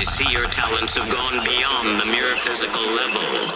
I see your talents have gone beyond the mere physical level.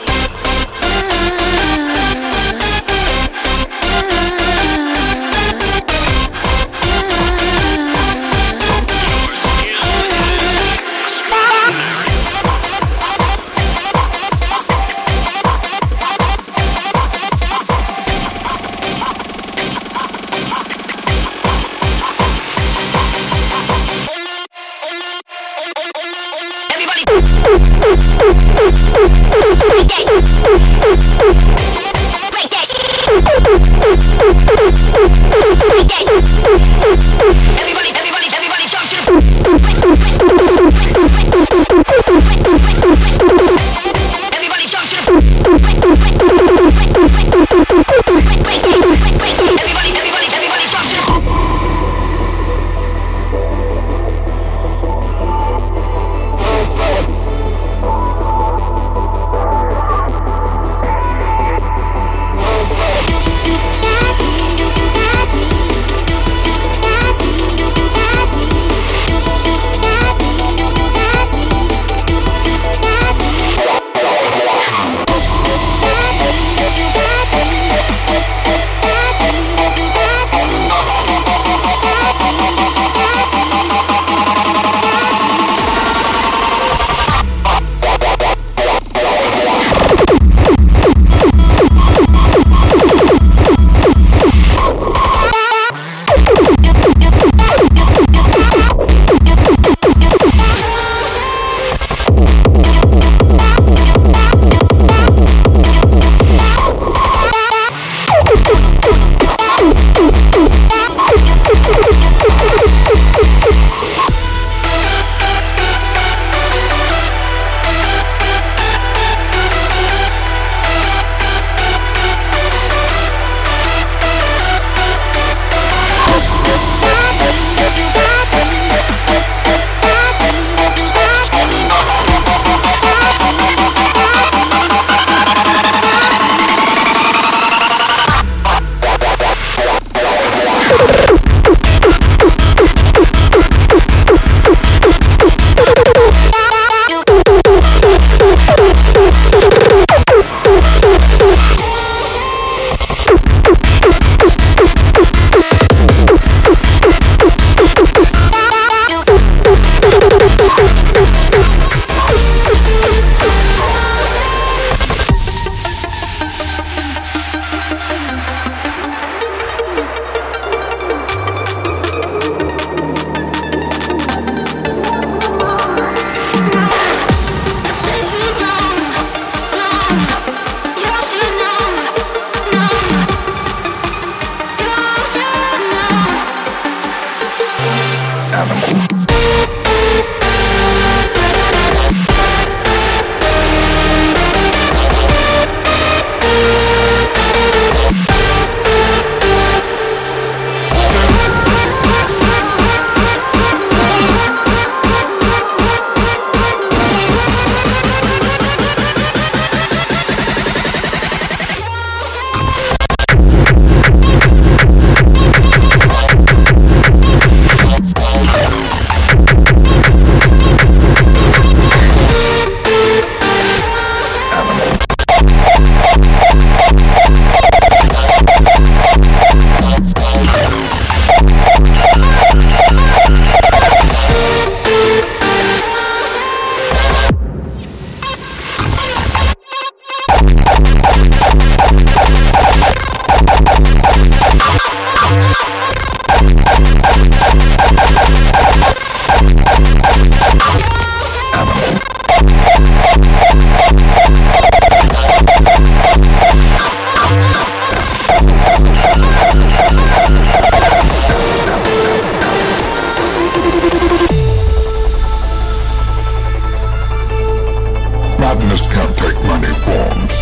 Madness can take many forms,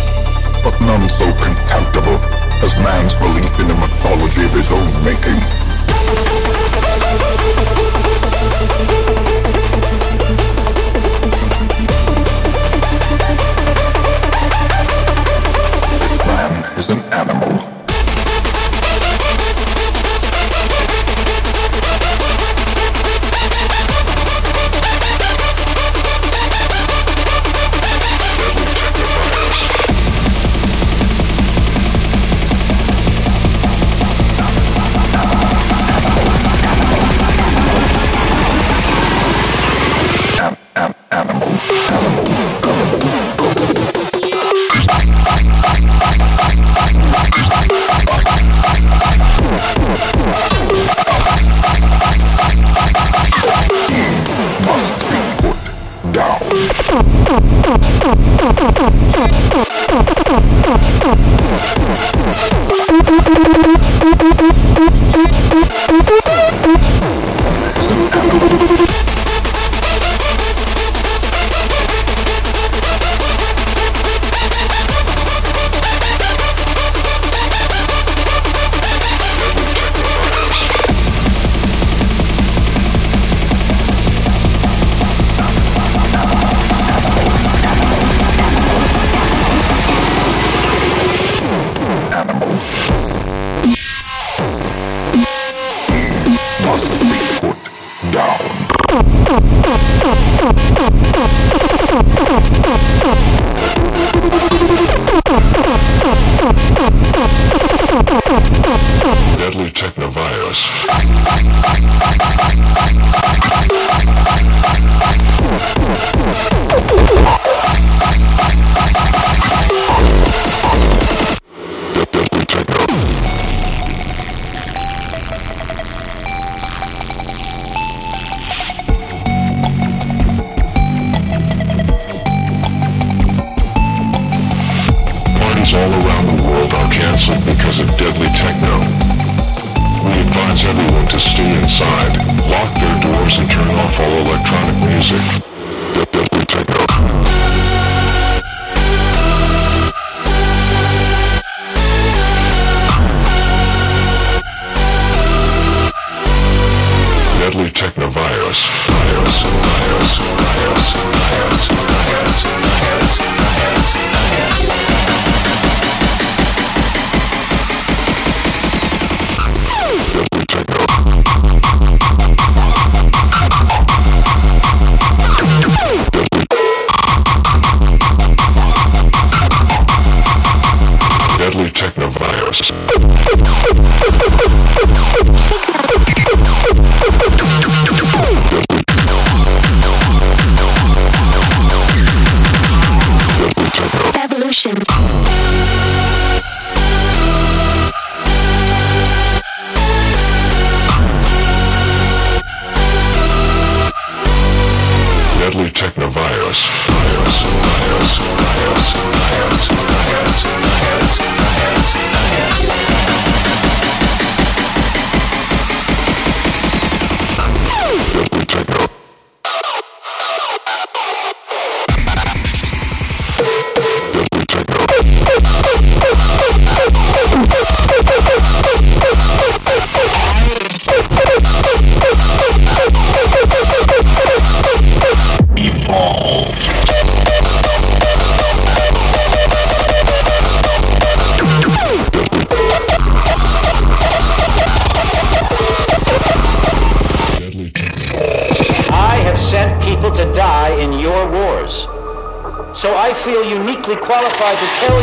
but none so contemptible as man's belief in a mythology of his own making. Technovirus. Virus. Virus. emotions. Qualified to tell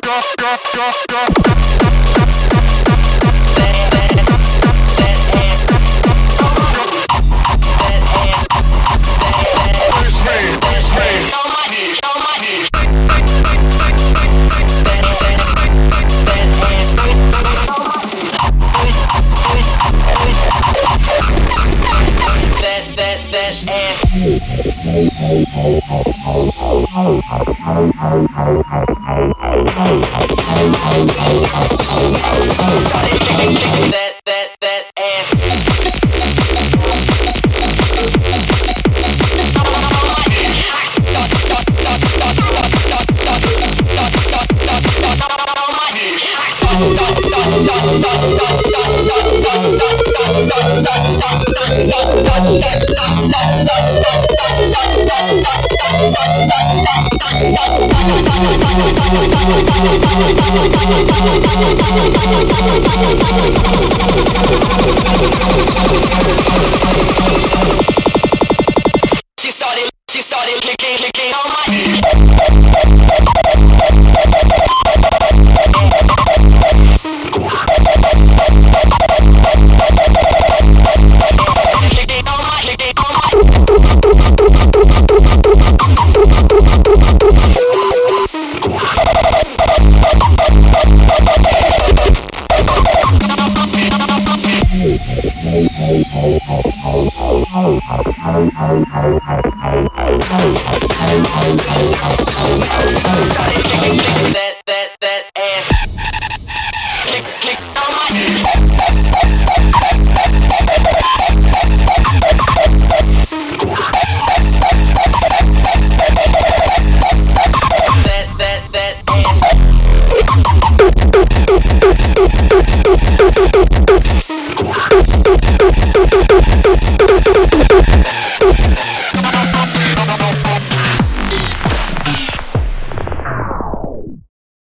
go, go, go, go, go. She started, she started licking, licking on